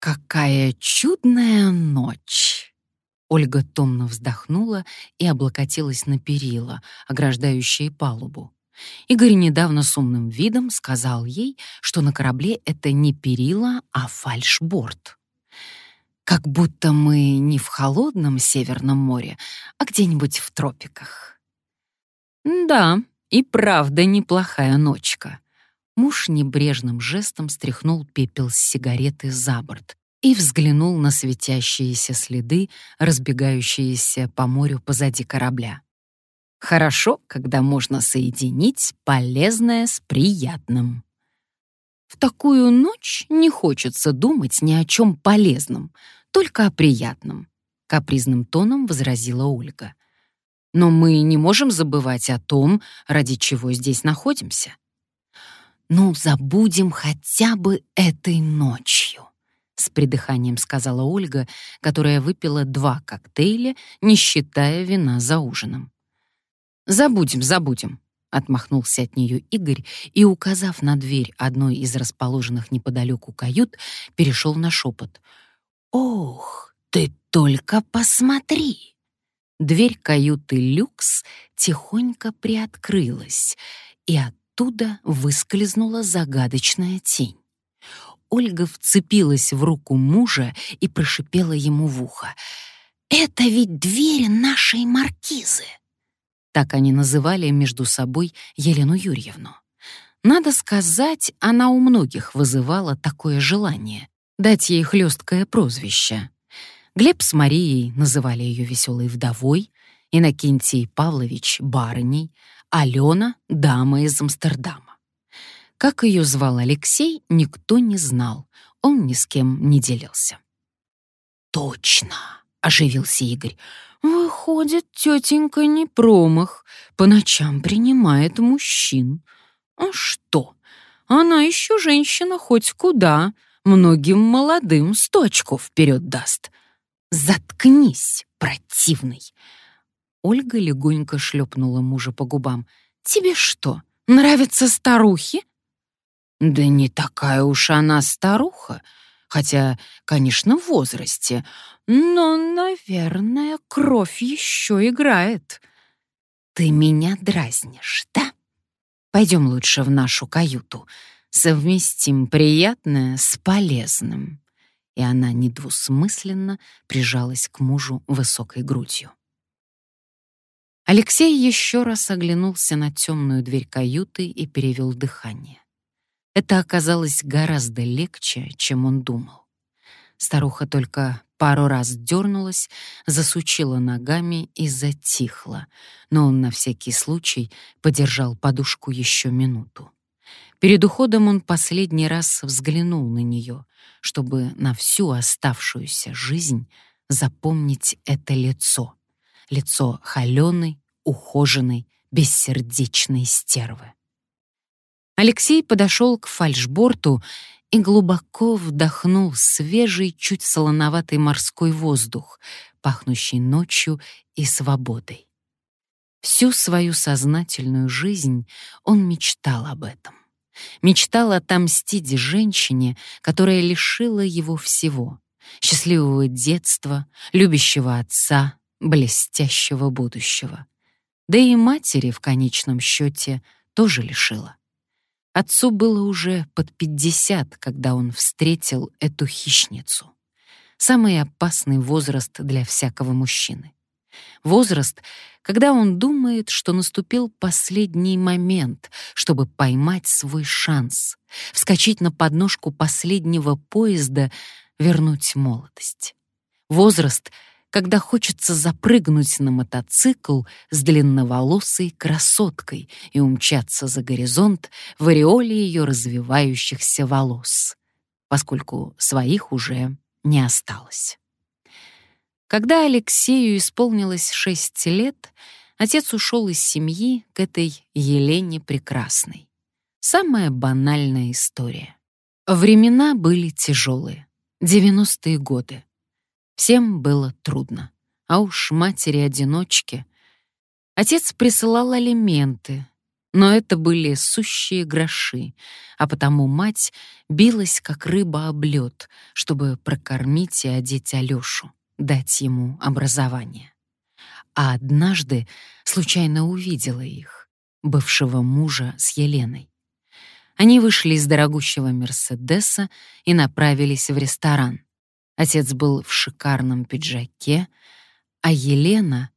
Какая чудная ночь! Ольга томно вздохнула и облокотилась на перила, ограждающие палубу. Игорь недавно с умным видом сказал ей, что на корабле это не перила, а фальшборд. Как будто мы не в холодном Северном море, а где-нибудь в тропиках. Да, и правда неплохая ночка. Муж небрежным жестом стряхнул пепел с сигареты за борт и взглянул на светящиеся следы, разбегающиеся по морю позади корабля. Хорошо, когда можно соединить полезное с приятным. В такую ночь не хочется думать ни о чем полезном, только о приятном, капризным тоном возразила Ольга. Но мы не можем забывать о том, ради чего здесь находимся. «Ну, забудем хотя бы этой ночью», — с придыханием сказала Ольга, которая выпила два коктейля, не считая вина за ужином. «Забудем, забудем», — отмахнулся от нее Игорь и, указав на дверь одной из расположенных неподалеку кают, перешел на шепот. «Ох, ты только посмотри!» Дверь каюты «Люкс» тихонько приоткрылась, и оттуда выскользнула загадочная тень. Ольга вцепилась в руку мужа и прошипела ему в ухо. «Это ведь двери нашей маркизы!» Так они называли между собой Елену Юрьевну. Надо сказать, она у многих вызывала такое желание — дать ей хлесткое прозвище. Глеб с Марией называли ее веселой вдовой, Иннокентий Павлович — барыней, Алена — дама из Амстердама. Как ее звал Алексей, никто не знал, он ни с кем не делился. «Точно!» — оживился Игорь. «Выходит, тетенька не промах, по ночам принимает мужчин. А что? Она еще женщина хоть куда, многим молодым сто очков вперед даст. Заткнись, противный!» Ольга легонько шлепнула мужа по губам. «Тебе что, нравятся старухи?» «Да не такая уж она старуха, хотя, конечно, в возрасте, но, наверное, кровь еще играет. Ты меня дразнишь, да? Пойдем лучше в нашу каюту, совместим приятное с полезным». И она недвусмысленно прижалась к мужу высокой грудью. Алексей еще раз оглянулся на темную дверь каюты и перевел дыхание. Это оказалось гораздо легче, чем он думал. Старуха только пару раз дернулась, засучила ногами и затихла, но он на всякий случай подержал подушку еще минуту. Перед уходом он последний раз взглянул на нее, чтобы на всю оставшуюся жизнь запомнить это лицо — лицо холеной, ухоженной, бессердечной стервы. Алексей подошел к фальшборту и глубоко вдохнул свежий, чуть солоноватый морской воздух, пахнущий ночью и свободой. Всю свою сознательную жизнь он мечтал об этом. Мечтал отомстить женщине, которая лишила его всего — счастливого детства, любящего отца, блестящего будущего. Да и матери в конечном счете тоже лишила. Отцу было уже под пятьдесят, когда он встретил эту хищницу. Самый опасный возраст для всякого мужчины. Возраст, когда он думает, что наступил последний момент, чтобы поймать свой шанс, вскочить на подножку последнего поезда, вернуть молодость. Возраст — когда хочется запрыгнуть на мотоцикл с длинноволосой красоткой и умчаться за горизонт в ореоле ее развивающихся волос, поскольку своих уже не осталось. Когда Алексею исполнилось шесть лет, отец ушел из семьи к этой Елене Прекрасной. Самая банальная история. Времена были тяжелые. Девяностые годы. Всем было трудно. А уж матери-одиночки. Отец присылал алименты, но это были сущие гроши, а потому мать билась, как рыба об лед, чтобы прокормить и одеть Алёшу, дать ему образование. А однажды случайно увидела их, бывшего мужа с Еленой. Они вышли из дорогущего Мерседеса и направились в ресторан. Отец был в шикарном пиджаке, а Елена...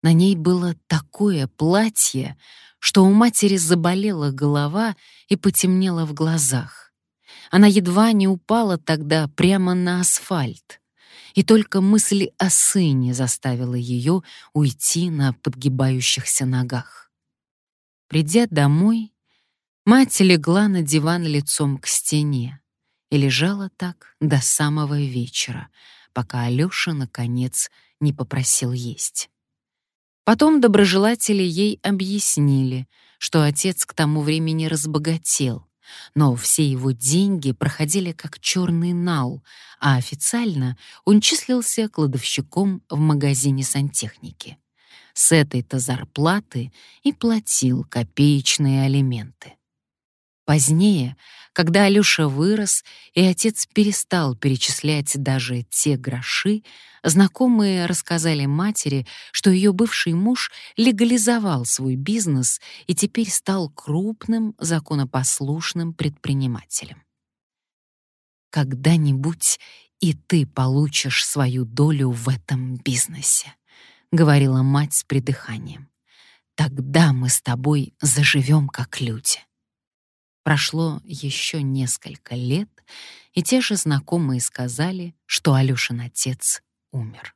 На ней было такое платье, что у матери заболела голова и потемнело в глазах. Она едва не упала тогда прямо на асфальт. И только мысль о сыне заставила ее уйти на подгибающихся ногах. Придя домой, мать легла на диван лицом к стене и лежала так до самого вечера, пока Алёша, наконец, не попросил есть. Потом доброжелатели ей объяснили, что отец к тому времени разбогател, но все его деньги проходили как черный нал, а официально он числился кладовщиком в магазине сантехники. С этой-то зарплаты и платил копеечные алименты. Позднее, когда Алёша вырос, и отец перестал перечислять даже те гроши, знакомые рассказали матери, что ее бывший муж легализовал свой бизнес и теперь стал крупным законопослушным предпринимателем. «Когда-нибудь и ты получишь свою долю в этом бизнесе», — говорила мать с придыханием. «Тогда мы с тобой заживем как люди». Прошло еще несколько лет, и те же знакомые сказали, что Алёшин отец умер.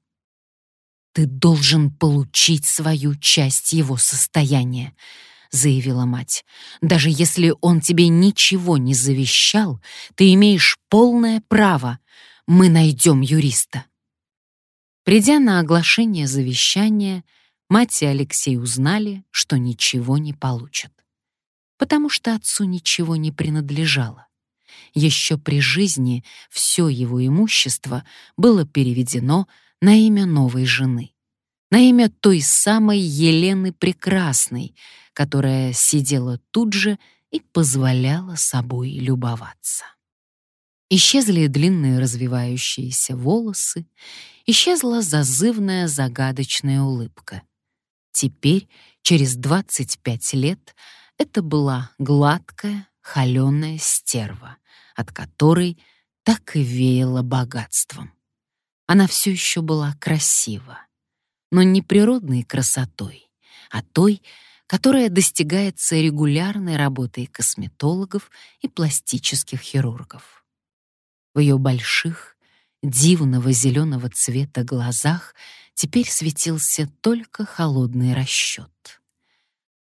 «Ты должен получить свою часть его состояния», — заявила мать. «Даже если он тебе ничего не завещал, ты имеешь полное право. Мы найдем юриста». Придя на оглашение завещания, мать и Алексей узнали, что ничего не получат потому что отцу ничего не принадлежало. Еще при жизни все его имущество было переведено на имя новой жены, на имя той самой Елены Прекрасной, которая сидела тут же и позволяла собой любоваться. Исчезли длинные развивающиеся волосы, исчезла зазывная загадочная улыбка. Теперь, через 25 лет, это была гладкая, холеная стерва, от которой так и веяло богатством. Она все еще была красива, но не природной красотой, а той, которая достигается регулярной работой косметологов и пластических хирургов. В ее больших, дивного зеленого цвета глазах теперь светился только холодный расчет.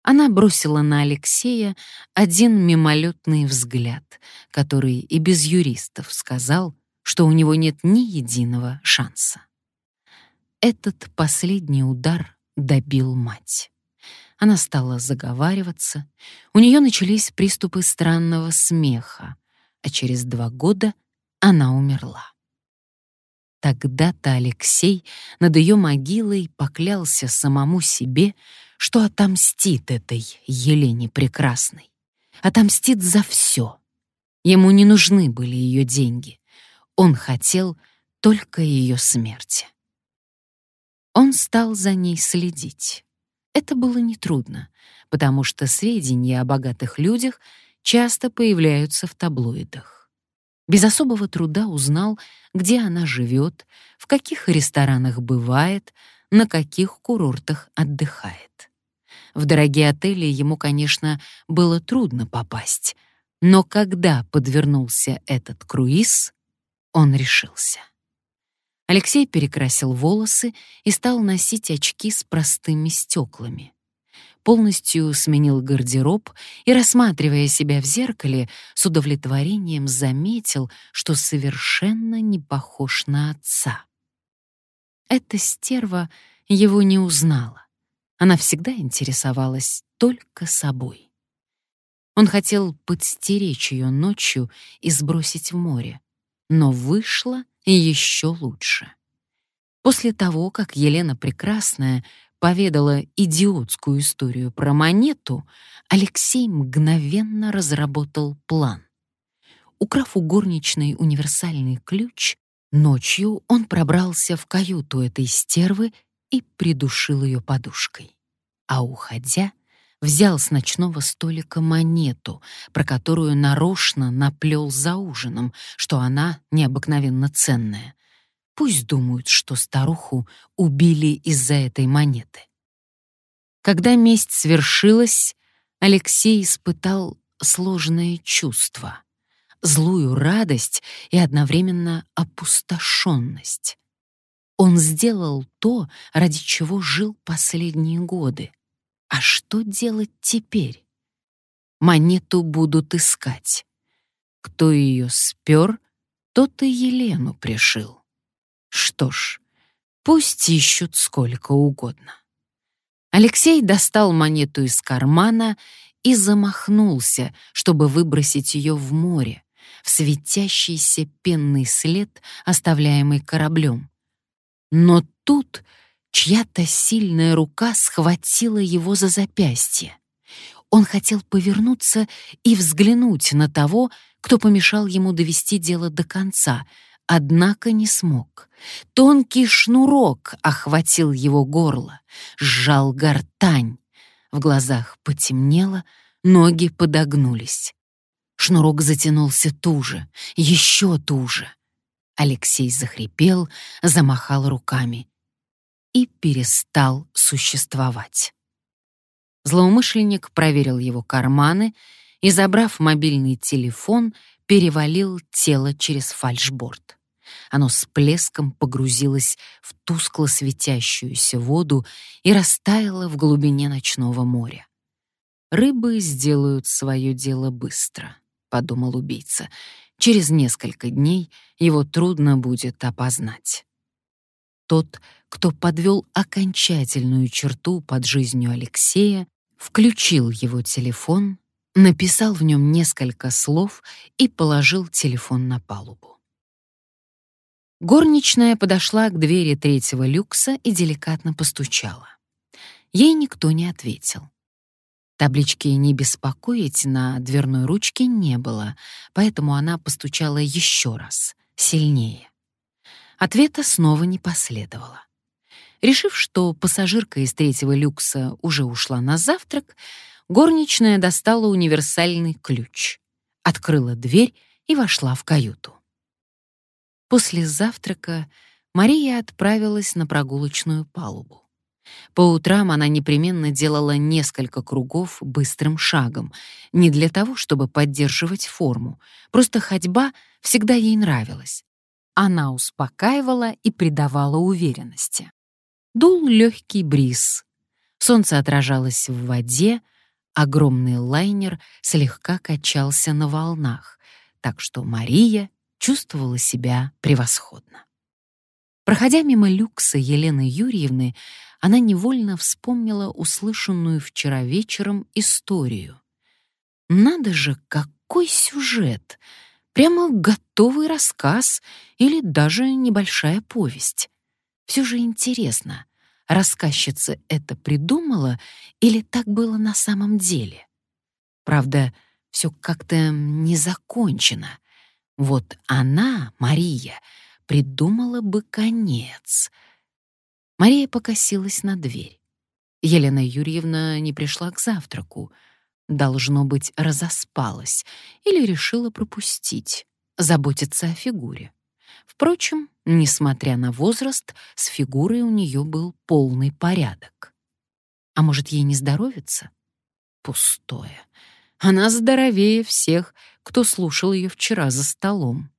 Она бросила на Алексея один мимолетный взгляд, который и без юристов сказал, что у него нет ни единого шанса. Этот последний удар добил мать. Она стала заговариваться, у нее начались приступы странного смеха, а через два года она умерла. Тогда-то Алексей над ее могилой поклялся самому себе, что отомстит этой Елене Прекрасной. Отомстит за все. Ему не нужны были ее деньги. Он хотел только ее смерти. Он стал за ней следить. Это было нетрудно, потому что сведения о богатых людях часто появляются в таблоидах. Без особого труда узнал, где она живет, в каких ресторанах бывает, на каких курортах отдыхает. В дорогие отели ему, конечно, было трудно попасть, но когда подвернулся этот круиз, он решился. Алексей перекрасил волосы и стал носить очки с простыми стеклами. Полностью сменил гардероб и, рассматривая себя в зеркале, с удовлетворением заметил, что совершенно не похож на отца. Эта стерва его не узнала. Она всегда интересовалась только собой. Он хотел подстеречь ее ночью и сбросить в море, но вышло еще лучше. После того, как Елена Прекрасная поведала идиотскую историю про монету, Алексей мгновенно разработал план. Украв у горничной универсальный ключ, ночью он пробрался в каюту этой стервы и придушил ее подушкой. А уходя, взял с ночного столика монету, про которую нарочно наплел за ужином, что она необыкновенно ценная. Пусть думают, что старуху убили из-за этой монеты. Когда месть свершилась, Алексей испытал сложное чувство, злую радость и одновременно опустошенность. Он сделал то, ради чего жил последние годы. А что делать теперь? Монету будут искать. Кто ее спер, тот и Елену пришил. Что ж, пусть ищут сколько угодно. Алексей достал монету из кармана и замахнулся, чтобы выбросить ее в море, в светящийся пенный след, оставляемый кораблем. Но тут чья-то сильная рука схватила его за запястье. Он хотел повернуться и взглянуть на того, кто помешал ему довести дело до конца, однако не смог. Тонкий шнурок охватил его горло, сжал гортань. В глазах потемнело, ноги подогнулись. Шнурок затянулся туже, еще туже. Алексей захрипел, замахал руками и перестал существовать. Злоумышленник проверил его карманы и, забрав мобильный телефон, перевалил тело через фальшборд. Оно с плеском погрузилось в тускло светящуюся воду и растаяло в глубине ночного моря. «Рыбы сделают свое дело быстро», — подумал убийца. «Через несколько дней его трудно будет опознать». Тот, кто подвел окончательную черту под жизнью Алексея, включил его телефон написал в нем несколько слов и положил телефон на палубу. Горничная подошла к двери третьего люкса и деликатно постучала. Ей никто не ответил. Таблички «Не беспокоить» на дверной ручке не было, поэтому она постучала еще раз, сильнее. Ответа снова не последовало. Решив, что пассажирка из третьего люкса уже ушла на завтрак, горничная достала универсальный ключ, открыла дверь и вошла в каюту. После завтрака Мария отправилась на прогулочную палубу. По утрам она непременно делала несколько кругов быстрым шагом, не для того, чтобы поддерживать форму, просто ходьба всегда ей нравилась. Она успокаивала и придавала уверенности. Дул легкий бриз. Солнце отражалось в воде, Огромный лайнер слегка качался на волнах, так что Мария чувствовала себя превосходно. Проходя мимо люкса Елены Юрьевны, она невольно вспомнила услышанную вчера вечером историю. Надо же, какой сюжет! Прямо готовый рассказ или даже небольшая повесть. Все же интересно, рассказчица это придумала или так было на самом деле. Правда, все как-то не закончено. Вот она, Мария, придумала бы конец. Мария покосилась на дверь. Елена Юрьевна не пришла к завтраку. Должно быть, разоспалась или решила пропустить, заботиться о фигуре. Впрочем, несмотря на возраст, с фигурой у нее был полный порядок. А может, ей не здоровится? Пустое. Она здоровее всех, кто слушал ее вчера за столом.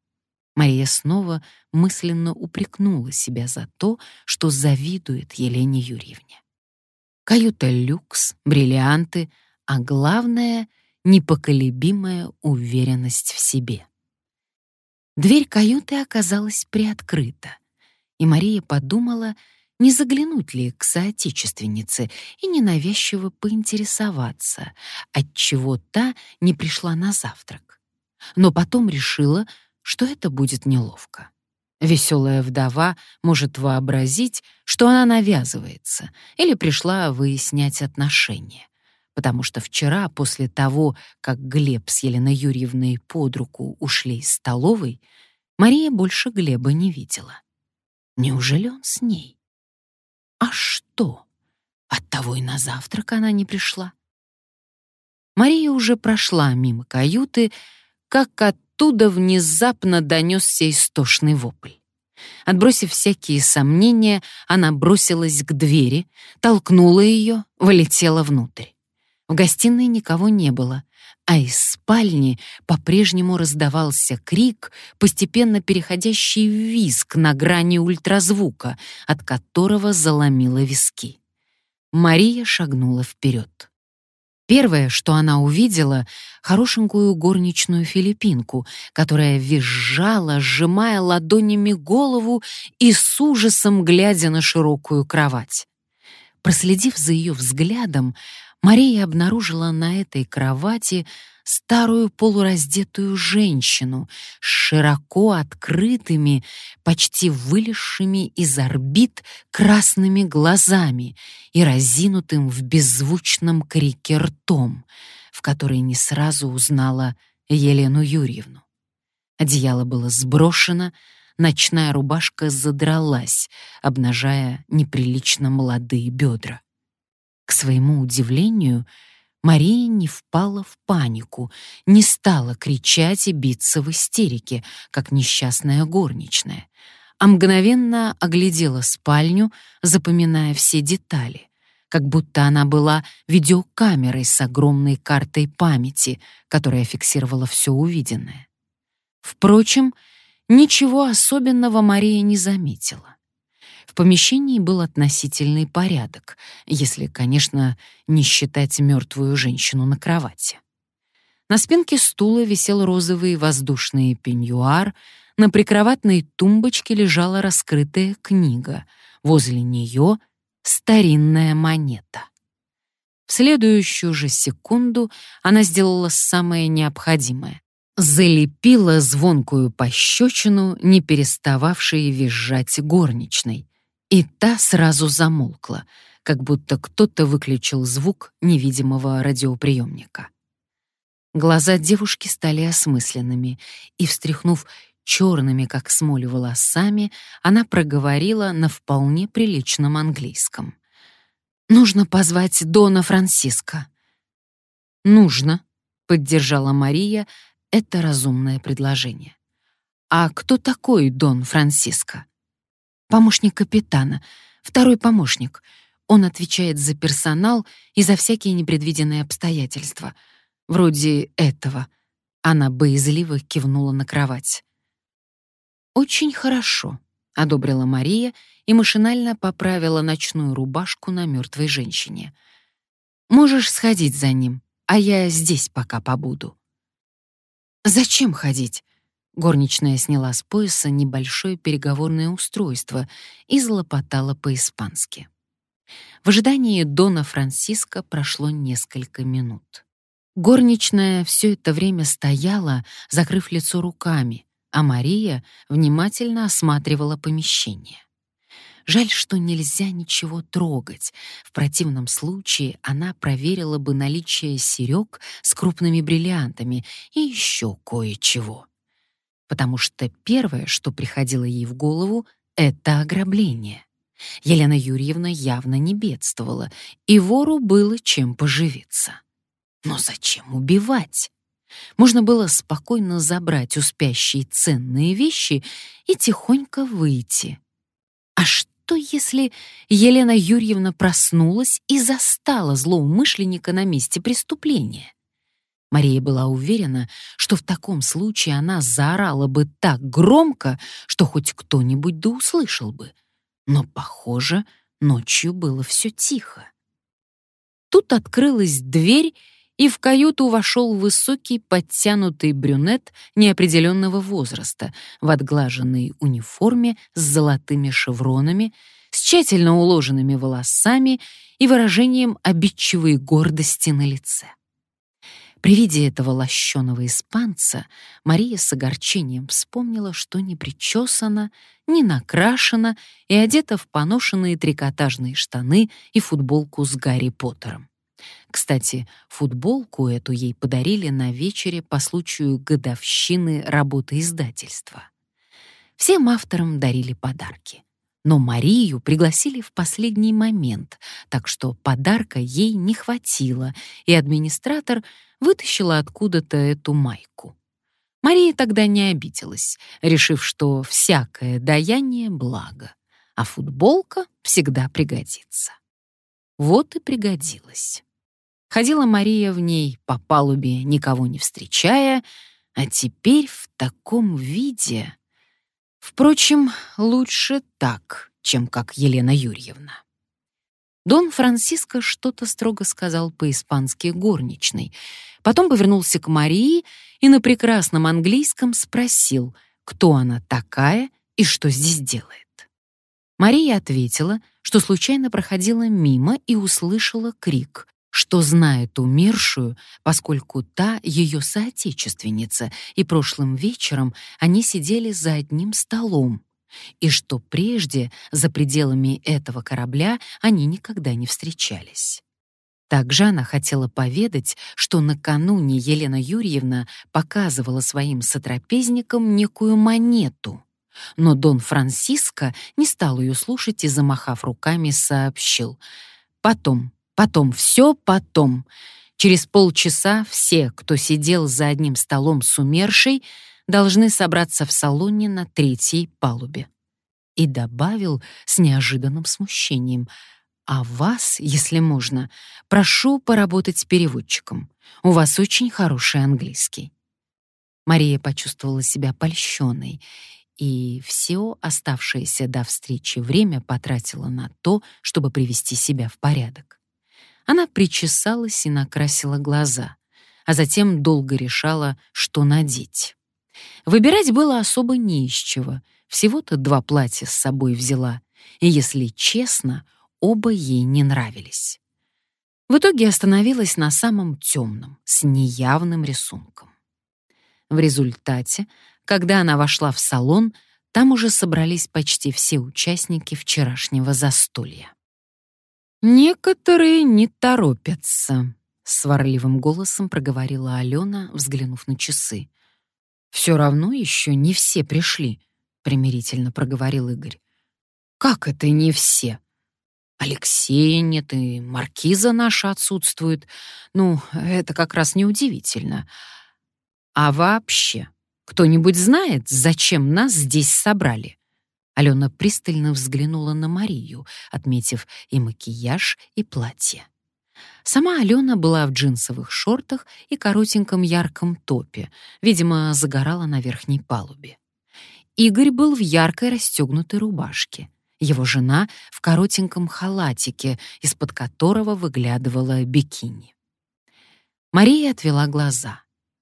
Мария снова мысленно упрекнула себя за то, что завидует Елене Юрьевне. Каюта люкс, бриллианты, а главное — непоколебимая уверенность в себе. Дверь каюты оказалась приоткрыта, и Мария подумала, не заглянуть ли к соотечественнице и ненавязчиво поинтересоваться, отчего та не пришла на завтрак. Но потом решила, что это будет неловко. Веселая вдова может вообразить, что она навязывается или пришла выяснять отношения. Потому что вчера, после того, как Глеб с Еленой Юрьевной под руку ушли из столовой, Мария больше Глеба не видела. Неужели он с ней? А что? Оттого и на завтрак она не пришла. Мария уже прошла мимо каюты, как оттуда внезапно донесся истошный вопль. Отбросив всякие сомнения, она бросилась к двери, толкнула ее, вылетела внутрь. В гостиной никого не было, а из спальни по-прежнему раздавался крик, постепенно переходящий в визг на грани ультразвука, от которого заломило виски. Мария шагнула вперед. Первое, что она увидела, хорошенькую горничную филиппинку, которая визжала, сжимая ладонями голову и с ужасом глядя на широкую кровать. Проследив за ее взглядом, Мария обнаружила на этой кровати старую полураздетую женщину с широко открытыми, почти вылезшими из орбит красными глазами и разинутым в беззвучном крике ртом, в который не сразу узнала Елену Юрьевну. Одеяло было сброшено, ночная рубашка задралась, обнажая неприлично молодые бедра. К своему удивлению, Мария не впала в панику, не стала кричать и биться в истерике, как несчастная горничная, а мгновенно оглядела спальню, запоминая все детали, как будто она была видеокамерой с огромной картой памяти, которая фиксировала все увиденное. Впрочем, ничего особенного Мария не заметила помещении был относительный порядок, если, конечно, не считать мертвую женщину на кровати. На спинке стула висел розовый воздушный пеньюар, на прикроватной тумбочке лежала раскрытая книга, возле нее старинная монета. В следующую же секунду она сделала самое необходимое залепила звонкую пощечину, не перестававшей визжать горничной, и та сразу замолкла, как будто кто-то выключил звук невидимого радиоприемника. Глаза девушки стали осмысленными, и, встряхнув черными, как смоль, волосами, она проговорила на вполне приличном английском. «Нужно позвать Дона Франциско». «Нужно», — поддержала Мария это разумное предложение. «А кто такой Дон Франциско?» Помощник капитана. Второй помощник. Он отвечает за персонал и за всякие непредвиденные обстоятельства. Вроде этого. Она боязливо кивнула на кровать. «Очень хорошо», — одобрила Мария и машинально поправила ночную рубашку на мертвой женщине. «Можешь сходить за ним, а я здесь пока побуду». «Зачем ходить?» Горничная сняла с пояса небольшое переговорное устройство и злопотала по-испански. В ожидании Дона Франциско прошло несколько минут. Горничная все это время стояла, закрыв лицо руками, а Мария внимательно осматривала помещение. Жаль, что нельзя ничего трогать. В противном случае она проверила бы наличие серёг с крупными бриллиантами и еще кое-чего потому что первое, что приходило ей в голову, это ограбление. Елена Юрьевна явно не бедствовала, и вору было чем поживиться. Но зачем убивать? Можно было спокойно забрать у спящей ценные вещи и тихонько выйти. А что, если Елена Юрьевна проснулась и застала злоумышленника на месте преступления? Мария была уверена, что в таком случае она заорала бы так громко, что хоть кто-нибудь да услышал бы. Но, похоже, ночью было все тихо. Тут открылась дверь, и в каюту вошел высокий подтянутый брюнет неопределенного возраста в отглаженной униформе с золотыми шевронами, с тщательно уложенными волосами и выражением обидчивой гордости на лице. При виде этого лощеного испанца Мария с огорчением вспомнила, что не причесана, не накрашена и одета в поношенные трикотажные штаны и футболку с Гарри Поттером. Кстати, футболку эту ей подарили на вечере по случаю годовщины работы издательства. Всем авторам дарили подарки. Но Марию пригласили в последний момент, так что подарка ей не хватило, и администратор вытащила откуда-то эту майку. Мария тогда не обиделась, решив, что всякое даяние — благо, а футболка всегда пригодится. Вот и пригодилась. Ходила Мария в ней по палубе, никого не встречая, а теперь в таком виде... Впрочем, лучше так, чем как Елена Юрьевна. Дон Франциско что-то строго сказал по-испански горничной, потом повернулся к Марии и на прекрасном английском спросил, кто она такая и что здесь делает. Мария ответила, что случайно проходила мимо и услышала крик, что знает умершую, поскольку та ее соотечественница, и прошлым вечером они сидели за одним столом, и что прежде за пределами этого корабля они никогда не встречались. Также она хотела поведать, что накануне Елена Юрьевна показывала своим сотрапезникам некую монету, но Дон Франциско не стал ее слушать и, замахав руками, сообщил «Потом, Потом, все потом. Через полчаса все, кто сидел за одним столом с умершей, должны собраться в салоне на третьей палубе. И добавил с неожиданным смущением, «А вас, если можно, прошу поработать переводчиком. У вас очень хороший английский». Мария почувствовала себя польщенной и все оставшееся до встречи время потратила на то, чтобы привести себя в порядок. Она причесалась и накрасила глаза, а затем долго решала, что надеть. Выбирать было особо не из чего. Всего-то два платья с собой взяла, и, если честно, оба ей не нравились. В итоге остановилась на самом темном, с неявным рисунком. В результате, когда она вошла в салон, там уже собрались почти все участники вчерашнего застолья. «Некоторые не торопятся», — сварливым голосом проговорила Алена, взглянув на часы. «Все равно еще не все пришли», — примирительно проговорил Игорь. «Как это не все?» Алексея нет, и маркиза наша отсутствует. Ну, это как раз неудивительно. А вообще, кто-нибудь знает, зачем нас здесь собрали? Алена пристально взглянула на Марию, отметив и макияж, и платье. Сама Алена была в джинсовых шортах и коротеньком ярком топе, видимо, загорала на верхней палубе. Игорь был в яркой расстегнутой рубашке. Его жена в коротеньком халатике, из-под которого выглядывала бикини. Мария отвела глаза.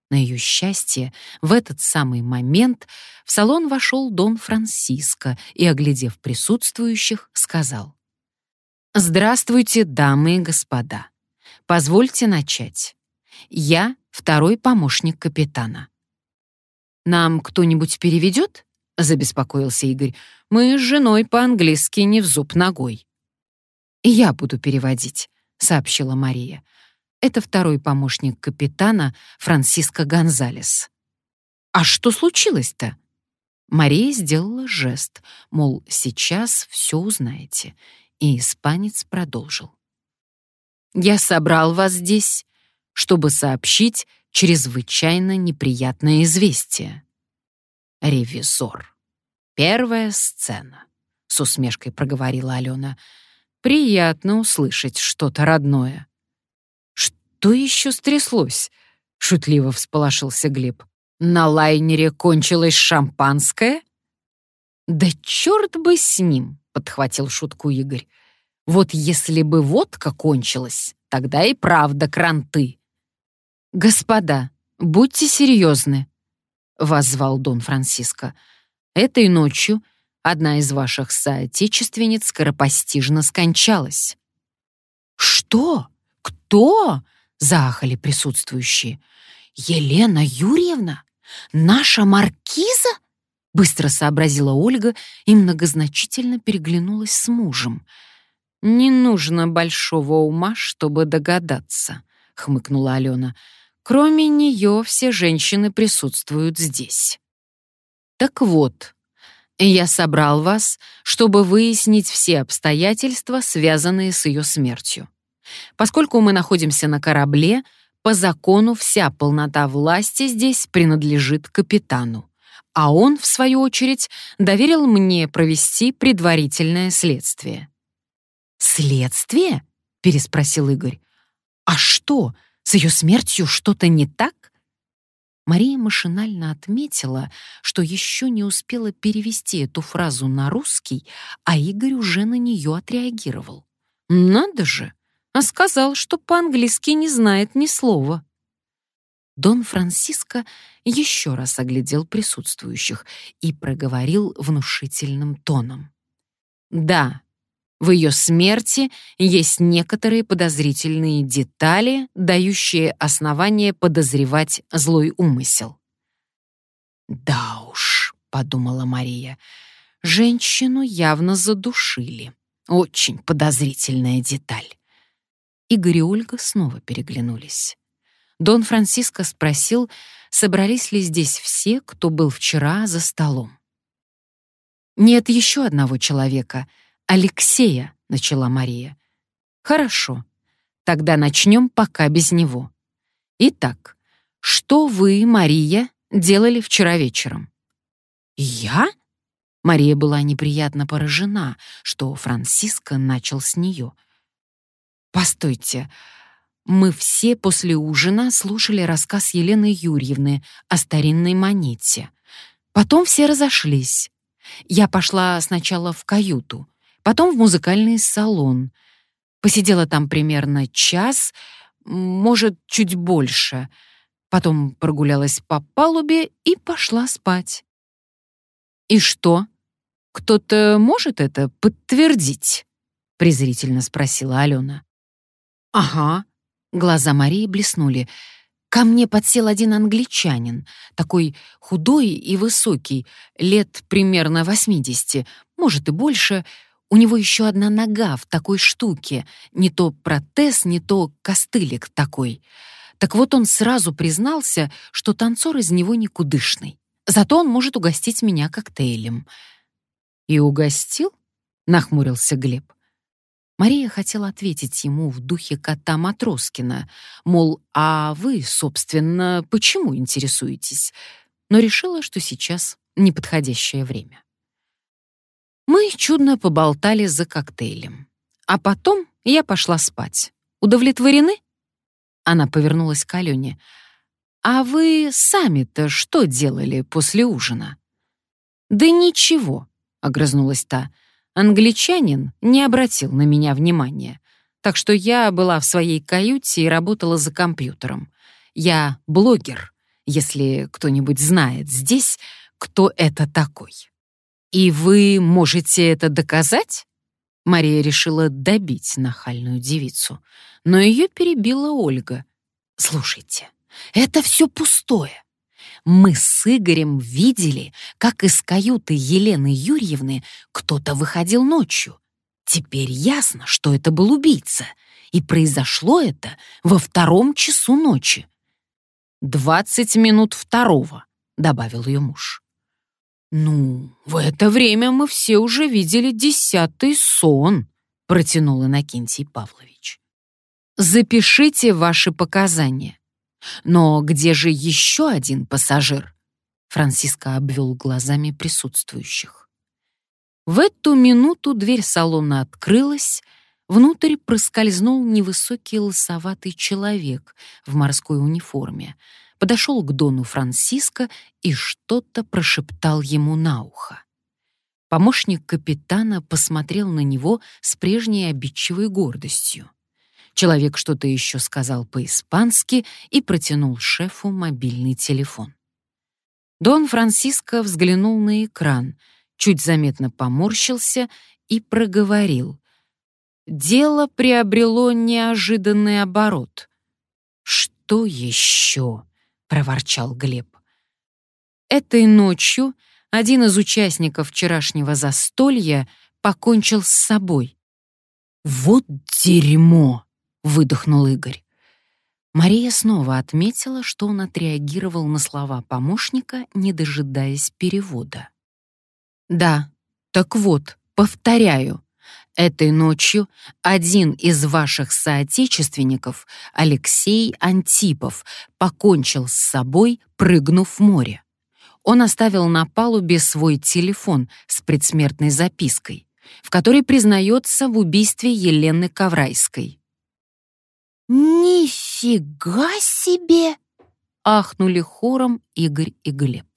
На ее счастье, в этот самый момент в салон вошел Дон Франциско и, оглядев присутствующих, сказал. «Здравствуйте, дамы и господа. Позвольте начать. Я второй помощник капитана». «Нам кто-нибудь переведет?» — забеспокоился Игорь. «Мы с женой по-английски не в зуб ногой». «Я буду переводить», — сообщила Мария. Это второй помощник капитана Франсиско Гонзалес. «А что случилось-то?» Мария сделала жест, мол, сейчас все узнаете, и испанец продолжил. «Я собрал вас здесь, чтобы сообщить чрезвычайно неприятное известие. Ревизор. Первая сцена», — с усмешкой проговорила Алена. «Приятно услышать что-то родное». «Что еще стряслось?» — шутливо всполошился Глеб. «На лайнере кончилось шампанское?» «Да черт бы с ним!» — подхватил шутку Игорь. «Вот если бы водка кончилась, тогда и правда кранты». «Господа, будьте серьезны», — воззвал Дон Франциско. «Этой ночью одна из ваших соотечественниц скоропостижно скончалась». «Что? Кто?» — заахали присутствующие. «Елена Юрьевна? Наша маркиза?» Быстро сообразила Ольга и многозначительно переглянулась с мужем. «Не нужно большого ума, чтобы догадаться», — хмыкнула Алена. «Кроме нее все женщины присутствуют здесь». «Так вот, я собрал вас, чтобы выяснить все обстоятельства, связанные с ее смертью. Поскольку мы находимся на корабле, по закону вся полнота власти здесь принадлежит капитану а он, в свою очередь, доверил мне провести предварительное следствие. «Следствие?» — переспросил Игорь. «А что, с ее смертью что-то не так?» Мария машинально отметила, что еще не успела перевести эту фразу на русский, а Игорь уже на нее отреагировал. «Надо же!» а сказал, что по-английски не знает ни слова. Дон Франциско еще раз оглядел присутствующих и проговорил внушительным тоном. «Да, в ее смерти есть некоторые подозрительные детали, дающие основание подозревать злой умысел». «Да уж», — подумала Мария, — «женщину явно задушили. Очень подозрительная деталь». Игорь и Ольга снова переглянулись. Дон Франциско спросил, собрались ли здесь все, кто был вчера за столом. «Нет еще одного человека, Алексея», — начала Мария. «Хорошо, тогда начнем пока без него. Итак, что вы, Мария, делали вчера вечером?» «Я?» Мария была неприятно поражена, что Франциско начал с нее. «Постойте, мы все после ужина слушали рассказ Елены Юрьевны о старинной монете. Потом все разошлись. Я пошла сначала в каюту, потом в музыкальный салон. Посидела там примерно час, может, чуть больше. Потом прогулялась по палубе и пошла спать. «И что? Кто-то может это подтвердить?» — презрительно спросила Алена. «Ага», Глаза Марии блеснули. Ко мне подсел один англичанин, такой худой и высокий, лет примерно 80, может и больше. У него еще одна нога в такой штуке, не то протез, не то костылик такой. Так вот он сразу признался, что танцор из него никудышный. Зато он может угостить меня коктейлем. «И угостил?» — нахмурился Глеб. Мария хотела ответить ему в духе кота Матроскина, мол, а вы, собственно, почему интересуетесь? Но решила, что сейчас неподходящее время. Мы чудно поболтали за коктейлем. А потом я пошла спать. Удовлетворены? Она повернулась к Алене. «А вы сами-то что делали после ужина?» «Да ничего», — огрызнулась та, — Англичанин не обратил на меня внимания, так что я была в своей каюте и работала за компьютером. Я блогер, если кто-нибудь знает здесь, кто это такой. И вы можете это доказать? Мария решила добить нахальную девицу, но ее перебила Ольга. Слушайте, это все пустое. Мы с Игорем видели, как из каюты Елены Юрьевны кто-то выходил ночью. Теперь ясно, что это был убийца, и произошло это во втором часу ночи. «Двадцать минут второго», — добавил ее муж. «Ну, в это время мы все уже видели десятый сон», — протянул Иннокентий Павлович. «Запишите ваши показания. Но где же еще один пассажир? Франциско обвел глазами присутствующих. В эту минуту дверь салона открылась, внутрь проскользнул невысокий лысоватый человек в морской униформе, подошел к Дону Франциско и что-то прошептал ему на ухо. Помощник капитана посмотрел на него с прежней обидчивой гордостью. Человек что-то еще сказал по-испански и протянул шефу мобильный телефон. Дон Франциско взглянул на экран, чуть заметно поморщился и проговорил. Дело приобрело неожиданный оборот. «Что еще?» — проворчал Глеб. Этой ночью один из участников вчерашнего застолья покончил с собой. «Вот дерьмо!» — выдохнул Игорь. Мария снова отметила, что он отреагировал на слова помощника, не дожидаясь перевода. «Да, так вот, повторяю, этой ночью один из ваших соотечественников, Алексей Антипов, покончил с собой, прыгнув в море. Он оставил на палубе свой телефон с предсмертной запиской, в которой признается в убийстве Елены Коврайской. «Нифига себе!» — ахнули хором Игорь и Глеб.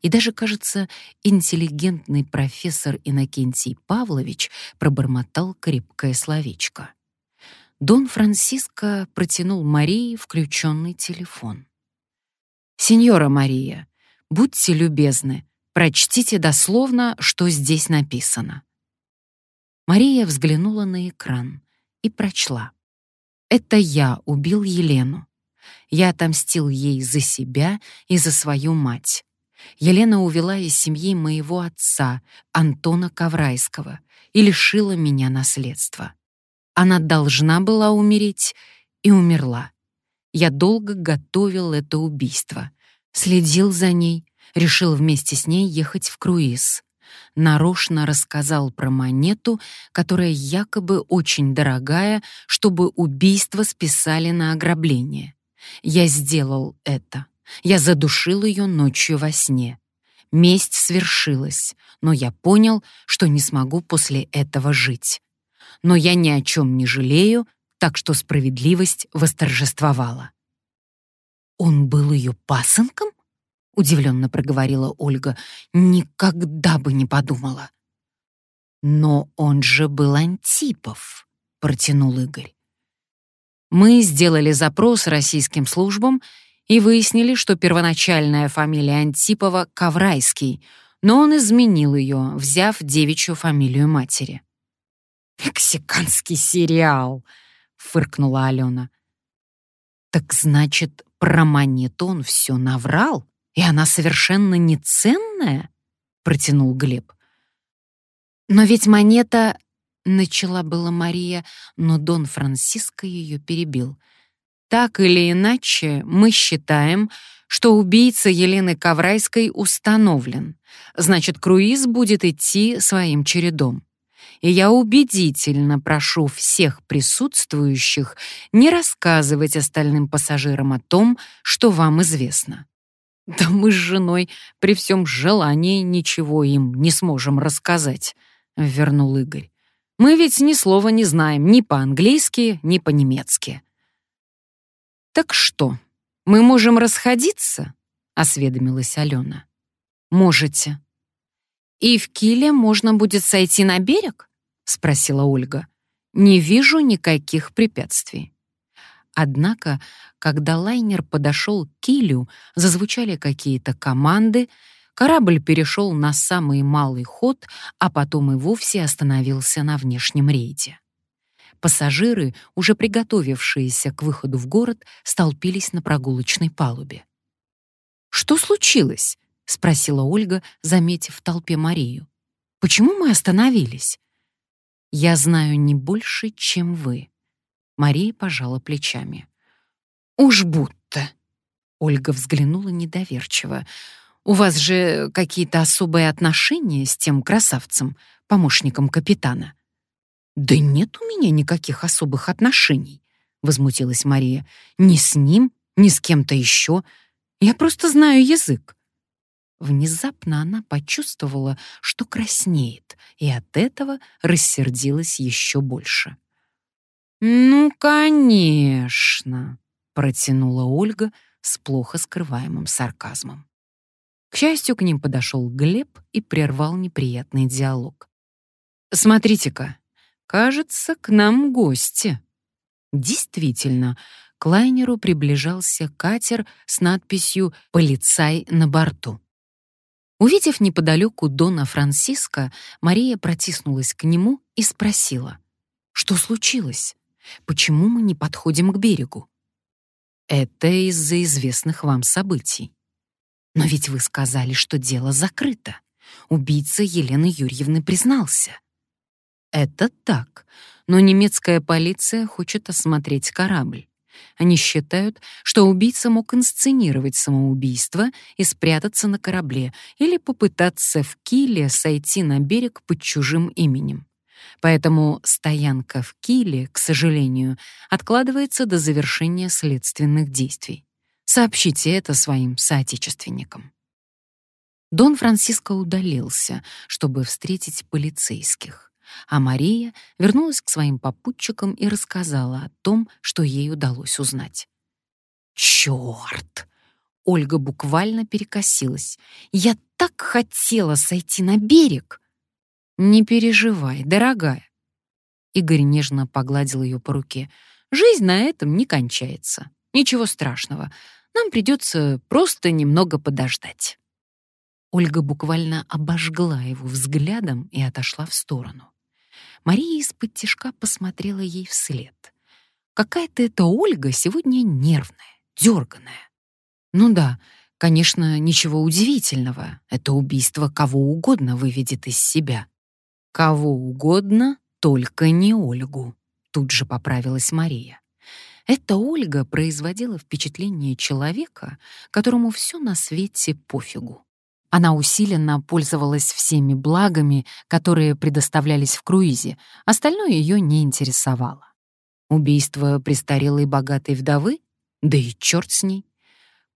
И даже, кажется, интеллигентный профессор Иннокентий Павлович пробормотал крепкое словечко. Дон Франциско протянул Марии включенный телефон. «Сеньора Мария, будьте любезны, прочтите дословно, что здесь написано». Мария взглянула на экран и прочла. «Это я убил Елену. Я отомстил ей за себя и за свою мать. Елена увела из семьи моего отца, Антона Коврайского, и лишила меня наследства. Она должна была умереть и умерла. Я долго готовил это убийство, следил за ней, решил вместе с ней ехать в круиз. Нарочно рассказал про монету, которая якобы очень дорогая, чтобы убийство списали на ограбление. Я сделал это. Я задушил ее ночью во сне. Месть свершилась, но я понял, что не смогу после этого жить. Но я ни о чем не жалею, так что справедливость восторжествовала. «Он был ее пасынком?» — удивленно проговорила Ольга. «Никогда бы не подумала». «Но он же был Антипов», — протянул Игорь. Мы сделали запрос российским службам и выяснили, что первоначальная фамилия Антипова — Коврайский, но он изменил ее, взяв девичью фамилию матери. «Мексиканский сериал!» — фыркнула Алена. «Так значит, про монету он все наврал, и она совершенно не ценная?» — протянул Глеб. «Но ведь монета...» — начала была Мария, но Дон Франциско ее перебил — так или иначе, мы считаем, что убийца Елены Коврайской установлен. Значит, круиз будет идти своим чередом. И я убедительно прошу всех присутствующих не рассказывать остальным пассажирам о том, что вам известно. Да мы с женой при всем желании ничего им не сможем рассказать, вернул Игорь. Мы ведь ни слова не знаем ни по-английски, ни по-немецки. «Так что, мы можем расходиться?» — осведомилась Алена. «Можете». «И в Киле можно будет сойти на берег?» — спросила Ольга. «Не вижу никаких препятствий». Однако, когда лайнер подошел к килю, зазвучали какие-то команды, корабль перешел на самый малый ход, а потом и вовсе остановился на внешнем рейде. Пассажиры, уже приготовившиеся к выходу в город, столпились на прогулочной палубе. «Что случилось?» — спросила Ольга, заметив в толпе Марию. «Почему мы остановились?» «Я знаю не больше, чем вы». Мария пожала плечами. «Уж будто!» Ольга взглянула недоверчиво. «У вас же какие-то особые отношения с тем красавцем, помощником капитана?» «Да нет у меня никаких особых отношений», — возмутилась Мария. «Ни с ним, ни с кем-то еще. Я просто знаю язык». Внезапно она почувствовала, что краснеет, и от этого рассердилась еще больше. «Ну, конечно», — протянула Ольга с плохо скрываемым сарказмом. К счастью, к ним подошел Глеб и прервал неприятный диалог. «Смотрите-ка, Кажется, к нам гости. Действительно, к лайнеру приближался катер с надписью «Полицай на борту». Увидев неподалеку Дона Франциско, Мария протиснулась к нему и спросила, «Что случилось? Почему мы не подходим к берегу?» Это из-за известных вам событий. Но ведь вы сказали, что дело закрыто. Убийца Елены Юрьевны признался. Это так, но немецкая полиция хочет осмотреть корабль. Они считают, что убийца мог инсценировать самоубийство и спрятаться на корабле или попытаться в Киле сойти на берег под чужим именем. Поэтому стоянка в Киле, к сожалению, откладывается до завершения следственных действий. Сообщите это своим соотечественникам. Дон Франциско удалился, чтобы встретить полицейских, а Мария вернулась к своим попутчикам и рассказала о том, что ей удалось узнать. «Чёрт!» Ольга буквально перекосилась. «Я так хотела сойти на берег!» «Не переживай, дорогая!» Игорь нежно погладил ее по руке. «Жизнь на этом не кончается. Ничего страшного. Нам придется просто немного подождать». Ольга буквально обожгла его взглядом и отошла в сторону. Мария из-под тишка посмотрела ей вслед. Какая-то эта Ольга сегодня нервная, дерганая. Ну да, конечно, ничего удивительного. Это убийство кого угодно выведет из себя. Кого угодно, только не Ольгу. Тут же поправилась Мария. Эта Ольга производила впечатление человека, которому все на свете пофигу. Она усиленно пользовалась всеми благами, которые предоставлялись в круизе, остальное ее не интересовало. Убийство престарелой богатой вдовы? Да и черт с ней.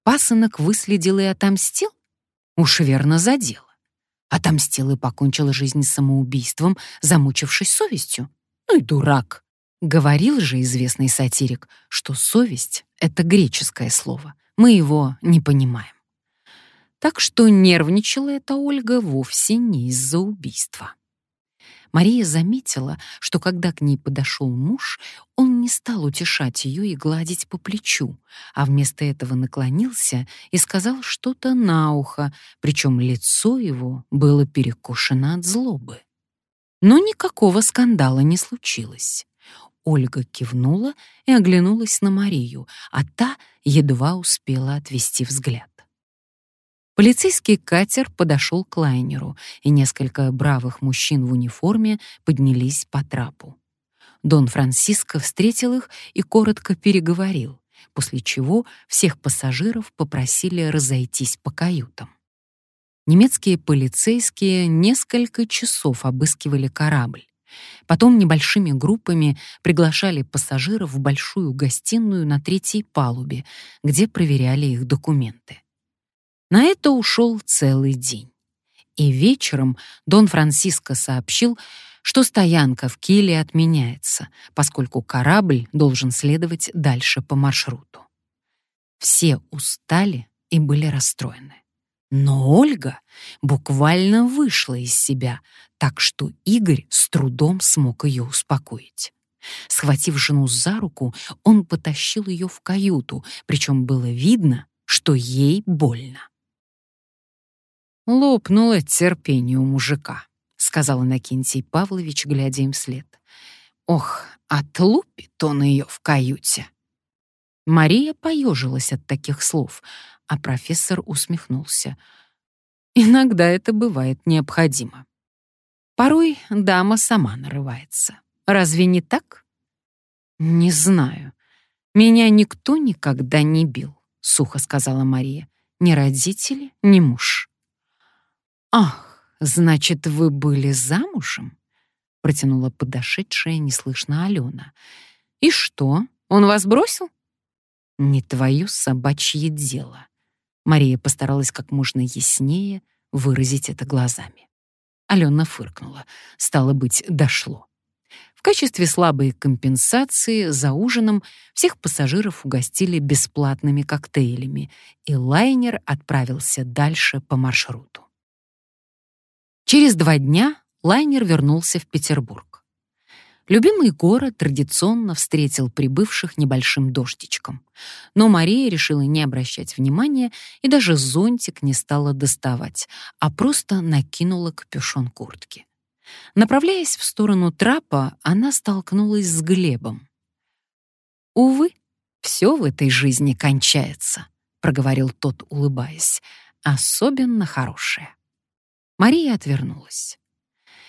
Пасынок выследил и отомстил? Уж верно задел. Отомстил и покончил жизнь самоубийством, замучившись совестью. Ну и дурак. Говорил же известный сатирик, что совесть — это греческое слово. Мы его не понимаем. Так что нервничала эта Ольга вовсе не из-за убийства. Мария заметила, что когда к ней подошел муж, он не стал утешать ее и гладить по плечу, а вместо этого наклонился и сказал что-то на ухо, причем лицо его было перекошено от злобы. Но никакого скандала не случилось. Ольга кивнула и оглянулась на Марию, а та едва успела отвести взгляд. Полицейский катер подошел к лайнеру, и несколько бравых мужчин в униформе поднялись по трапу. Дон Франциско встретил их и коротко переговорил, после чего всех пассажиров попросили разойтись по каютам. Немецкие полицейские несколько часов обыскивали корабль. Потом небольшими группами приглашали пассажиров в большую гостиную на третьей палубе, где проверяли их документы. На это ушел целый день. И вечером Дон Франциско сообщил, что стоянка в Киле отменяется, поскольку корабль должен следовать дальше по маршруту. Все устали и были расстроены. Но Ольга буквально вышла из себя, так что Игорь с трудом смог ее успокоить. Схватив жену за руку, он потащил ее в каюту, причем было видно, что ей больно. «Лопнуло терпение у мужика», — сказал Иннокентий Павлович, глядя им вслед. «Ох, отлупит он ее в каюте». Мария поежилась от таких слов, а профессор усмехнулся. «Иногда это бывает необходимо. Порой дама сама нарывается. Разве не так?» «Не знаю. Меня никто никогда не бил», — сухо сказала Мария. «Ни родители, ни муж». «Ах, значит, вы были замужем?» — протянула подошедшая неслышно Алена. «И что, он вас бросил?» «Не твое собачье дело». Мария постаралась как можно яснее выразить это глазами. Алена фыркнула. Стало быть, дошло. В качестве слабой компенсации за ужином всех пассажиров угостили бесплатными коктейлями, и лайнер отправился дальше по маршруту. Через два дня лайнер вернулся в Петербург. Любимый город традиционно встретил прибывших небольшим дождичком. Но Мария решила не обращать внимания и даже зонтик не стала доставать, а просто накинула капюшон куртки. Направляясь в сторону трапа, она столкнулась с Глебом. Увы, Все в этой жизни кончается, проговорил тот, улыбаясь, особенно хорошее. Мария отвернулась.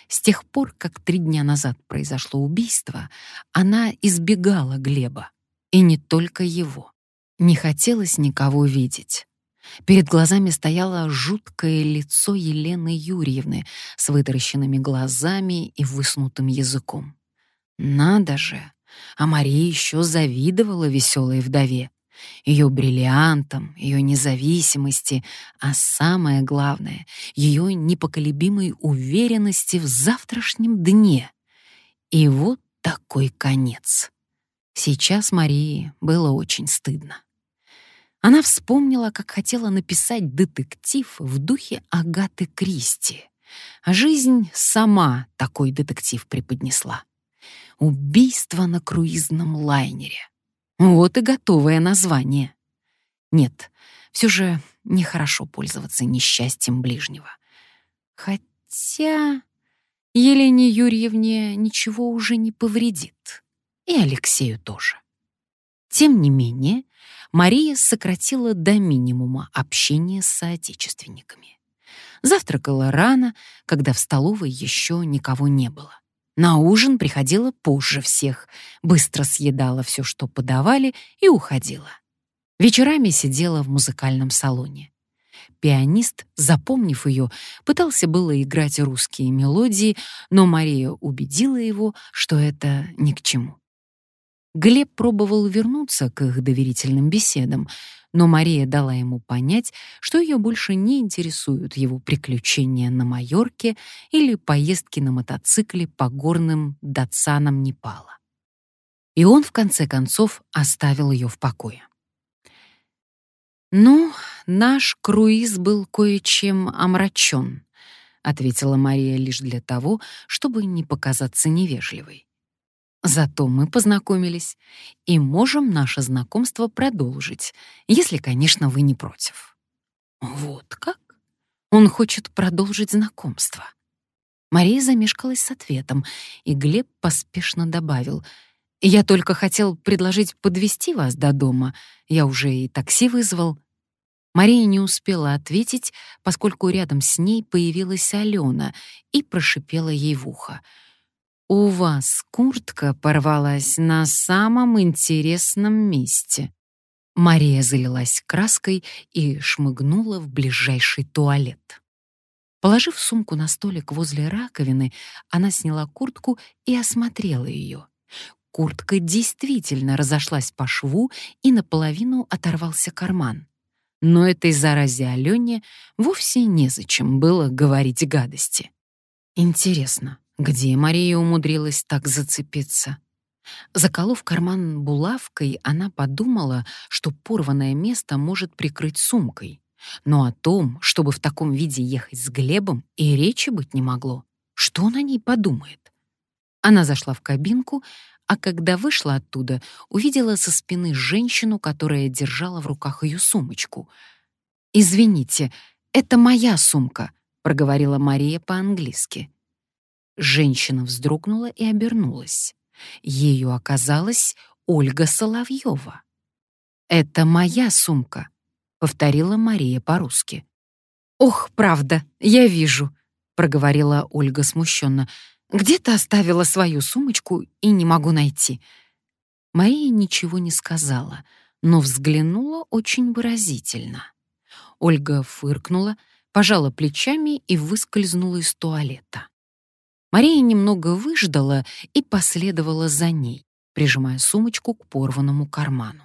С тех пор, как три дня назад произошло убийство, она избегала Глеба, и не только его. Не хотелось никого видеть. Перед глазами стояло жуткое лицо Елены Юрьевны с вытаращенными глазами и высунутым языком. Надо же! А Мария еще завидовала веселой вдове. Ее бриллиантам, ее независимости, а самое главное — ее непоколебимой уверенности в завтрашнем дне. И вот такой конец. Сейчас Марии было очень стыдно. Она вспомнила, как хотела написать детектив в духе Агаты Кристи. А жизнь сама такой детектив преподнесла. «Убийство на круизном лайнере». Вот и готовое название. Нет, все же нехорошо пользоваться несчастьем ближнего. Хотя Елене Юрьевне ничего уже не повредит. И Алексею тоже. Тем не менее, Мария сократила до минимума общение с соотечественниками. Завтракала рано, когда в столовой еще никого не было. На ужин приходила позже всех, быстро съедала все, что подавали, и уходила. Вечерами сидела в музыкальном салоне. Пианист, запомнив ее, пытался было играть русские мелодии, но Мария убедила его, что это ни к чему. Глеб пробовал вернуться к их доверительным беседам, но Мария дала ему понять, что ее больше не интересуют его приключения на Майорке или поездки на мотоцикле по горным датсанам Непала. И он, в конце концов, оставил ее в покое. «Ну, наш круиз был кое-чем омрачен», — ответила Мария лишь для того, чтобы не показаться невежливой. Зато мы познакомились и можем наше знакомство продолжить, если, конечно, вы не против. Вот как? Он хочет продолжить знакомство. Мария замешкалась с ответом, и Глеб поспешно добавил: "Я только хотел предложить подвести вас до дома. Я уже и такси вызвал". Мария не успела ответить, поскольку рядом с ней появилась Алена и прошипела ей в ухо: у вас куртка порвалась на самом интересном месте. Мария залилась краской и шмыгнула в ближайший туалет. Положив сумку на столик возле раковины, она сняла куртку и осмотрела ее. Куртка действительно разошлась по шву, и наполовину оторвался карман. Но этой заразе Алене вовсе незачем было говорить гадости. Интересно, где Мария умудрилась так зацепиться? Заколов карман булавкой, она подумала, что порванное место может прикрыть сумкой. Но о том, чтобы в таком виде ехать с Глебом, и речи быть не могло. Что он о ней подумает? Она зашла в кабинку, а когда вышла оттуда, увидела со спины женщину, которая держала в руках ее сумочку. «Извините, это моя сумка», — проговорила Мария по-английски. Женщина вздрогнула и обернулась. Ею оказалась Ольга Соловьева. «Это моя сумка», — повторила Мария по-русски. «Ох, правда, я вижу», — проговорила Ольга смущенно. «Где ты оставила свою сумочку и не могу найти?» Мария ничего не сказала, но взглянула очень выразительно. Ольга фыркнула, пожала плечами и выскользнула из туалета. Мария немного выждала и последовала за ней, прижимая сумочку к порванному карману.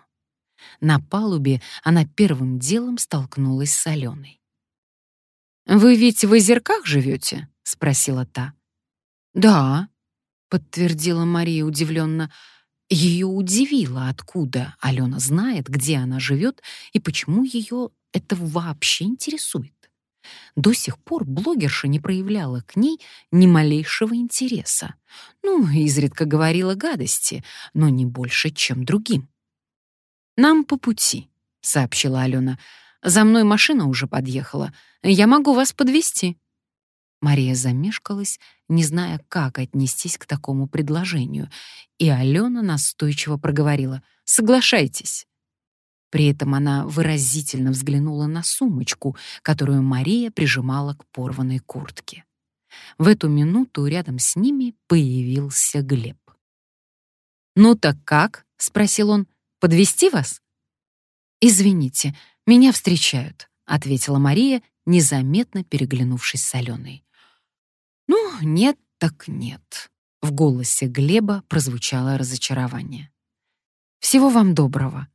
На палубе она первым делом столкнулась с Аленой. «Вы ведь в озерках живете?» — спросила та. «Да», — подтвердила Мария удивленно. Ее удивило, откуда Алена знает, где она живет и почему ее это вообще интересует. До сих пор блогерша не проявляла к ней ни малейшего интереса. Ну, изредка говорила гадости, но не больше, чем другим. «Нам по пути», — сообщила Алена. «За мной машина уже подъехала. Я могу вас подвести. Мария замешкалась, не зная, как отнестись к такому предложению, и Алена настойчиво проговорила «Соглашайтесь». При этом она выразительно взглянула на сумочку, которую Мария прижимала к порванной куртке. В эту минуту рядом с ними появился Глеб. «Ну так как?» — спросил он. «Подвести вас?» «Извините, меня встречают», — ответила Мария, незаметно переглянувшись с Аленой. «Ну, нет так нет», — в голосе Глеба прозвучало разочарование. «Всего вам доброго».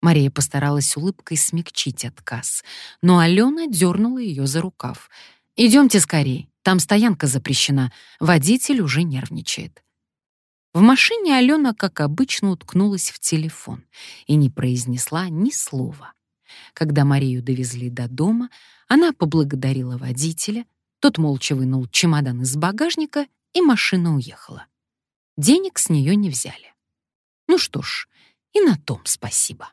Мария постаралась улыбкой смягчить отказ, но Алена дернула ее за рукав. «Идемте скорей, там стоянка запрещена, водитель уже нервничает». В машине Алена, как обычно, уткнулась в телефон и не произнесла ни слова. Когда Марию довезли до дома, она поблагодарила водителя, тот молча вынул чемодан из багажника, и машина уехала. Денег с нее не взяли. Ну что ж, и на том спасибо.